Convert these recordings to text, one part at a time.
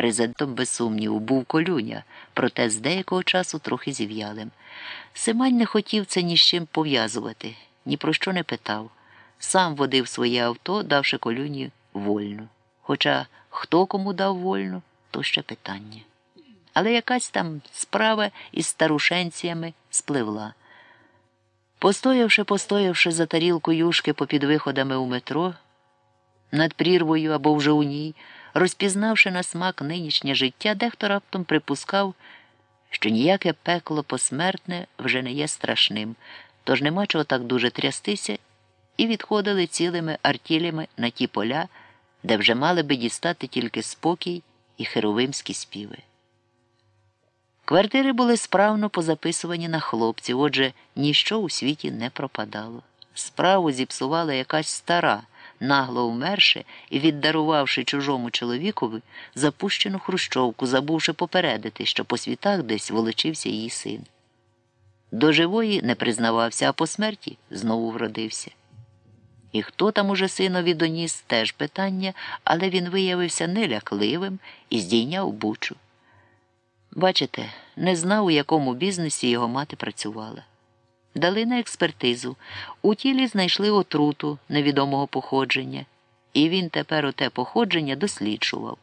Президентом, без сумніву, був колюня, проте з деякого часу трохи зів'ялим. Симань не хотів це ні з чим пов'язувати, ні про що не питав. Сам водив своє авто, давши колюні вольну. Хоча хто кому дав вольну, то ще питання. Але якась там справа із старушенціями спливла. Постоявши, постоявши за тарілку юшки попід виходами у метро, над прірвою або вже у ній, розпізнавши на смак нинішнє життя, дехто раптом припускав, що ніяке пекло посмертне вже не є страшним, тож нема чого так дуже трястися, і відходили цілими артілями на ті поля, де вже мали би дістати тільки спокій і херовимські співи. Квартири були справно позаписувані на хлопців, отже, ніщо у світі не пропадало. Справу зіпсувала якась стара, нагло умерши і віддарувавши чужому чоловікові запущену хрущовку, забувши попередити, що по світах десь волочився її син. До живої не признавався, а по смерті знову вродився. І хто там уже синові доніс, теж питання, але він виявився нелякливим і здійняв бучу. Бачите, не знав, у якому бізнесі його мати працювала. Дали на експертизу. У тілі знайшли отруту невідомого походження, і він тепер оте походження досліджував.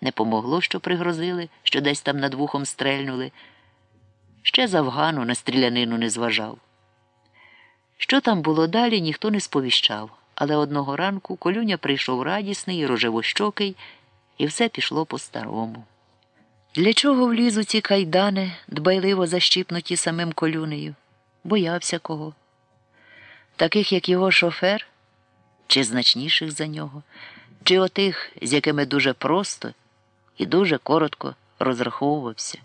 Не помогло, що пригрозили, що десь там над вухом стрельнули. Ще з Афгану на стрілянину не зважав. Що там було далі, ніхто не сповіщав, але одного ранку колюня прийшов радісний рожевощокий, і все пішло по-старому. Для чого влізу ці кайдани, дбайливо защіпнуті самим колюнею? Боявся кого? Таких, як його шофер, чи значніших за нього, чи отих, з якими дуже просто і дуже коротко розраховувався.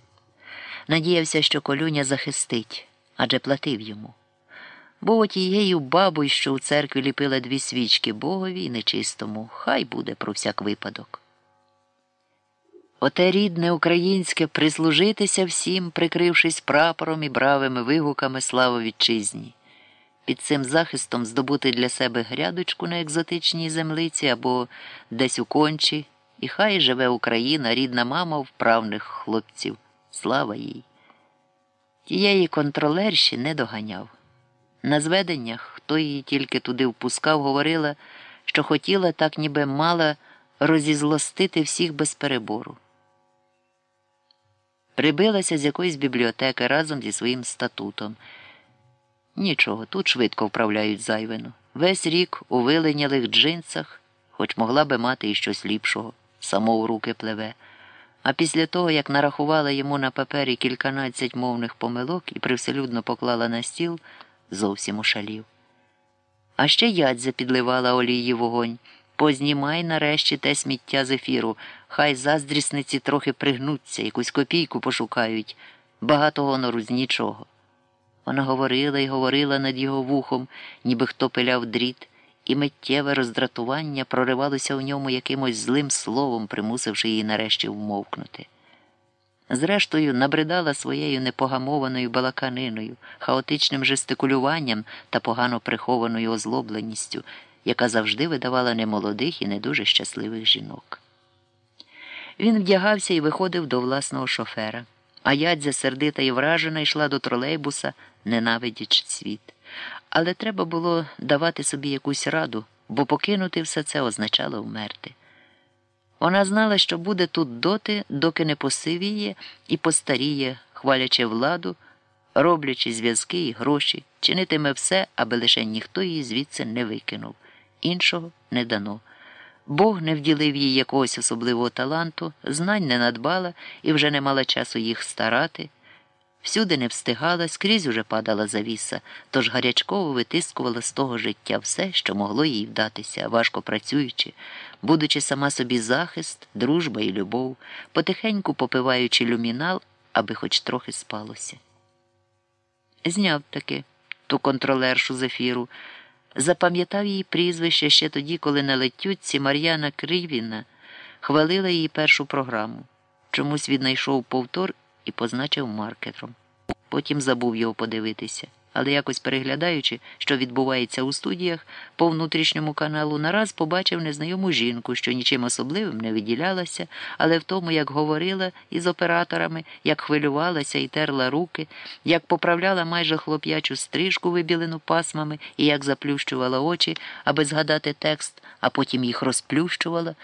Надіявся, що колюня захистить, адже платив йому. Був отією бабою, що у церкві ліпила дві свічки Богові і нечистому, хай буде про всяк випадок. Оте рідне українське прислужитися всім, прикрившись прапором і бравими вигуками слава вітчизні, під цим захистом здобути для себе грядочку на екзотичній землиці або десь у кончі, і хай живе Україна, рідна мама вправних хлопців. Слава їй. Тієї контролерші не доганяв. На зведеннях, хто її тільки туди впускав, говорила, що хотіла, так ніби мала розізлостити всіх без перебору. Прибилася з якоїсь бібліотеки разом зі своїм статутом. Нічого, тут швидко вправляють зайвину. Весь рік у виленялих джинсах, хоч могла би мати і щось ліпшого, само у руки плеве. А після того, як нарахувала йому на папері кільканадцять мовних помилок і привселюдно поклала на стіл, зовсім ошалів. А ще ядзя підливала олії вогонь. Познімай нарешті те сміття з ефіру, хай заздрісниці трохи пригнуться, якусь копійку пошукають, багато гонору з нічого. Вона говорила і говорила над його вухом, ніби хто пиляв дріт, і миттєве роздратування проривалося у ньому якимось злим словом, примусивши її нарешті вмовкнути. Зрештою, набридала своєю непогамованою балаканиною, хаотичним жестикулюванням та погано прихованою озлобленістю яка завжди видавала немолодих і не дуже щасливих жінок. Він вдягався і виходив до власного шофера, а ядзя сердита і вражена йшла до тролейбуса, ненавидячи світ. Але треба було давати собі якусь раду, бо покинути все це означало вмерти. Вона знала, що буде тут доти, доки не посивіє і постаріє, хвалячи владу, роблячи зв'язки і гроші, чинитиме все, аби лише ніхто її звідси не викинув іншого не дано. Бог не вділив їй якогось особливого таланту, знань не надбала і вже не мала часу їх старати. Всюди не встигала, скрізь уже падала завіса, тож гарячково витискувала з того життя все, що могло їй вдатися, важко працюючи, будучи сама собі захист, дружба і любов, потихеньку попиваючи люмінал, аби хоч трохи спалося. Зняв таки ту контролершу з ефіру. Запам'ятав її прізвище ще тоді, коли на летютці Мар'яна Кривіна хвалила її першу програму. Чомусь віднайшов повтор і позначив маркером. Потім забув його подивитися. Але якось переглядаючи, що відбувається у студіях по внутрішньому каналу, нараз побачив незнайому жінку, що нічим особливим не виділялася, але в тому, як говорила із операторами, як хвилювалася і терла руки, як поправляла майже хлоп'ячу стрижку, вибілену пасмами, і як заплющувала очі, аби згадати текст, а потім їх розплющувала.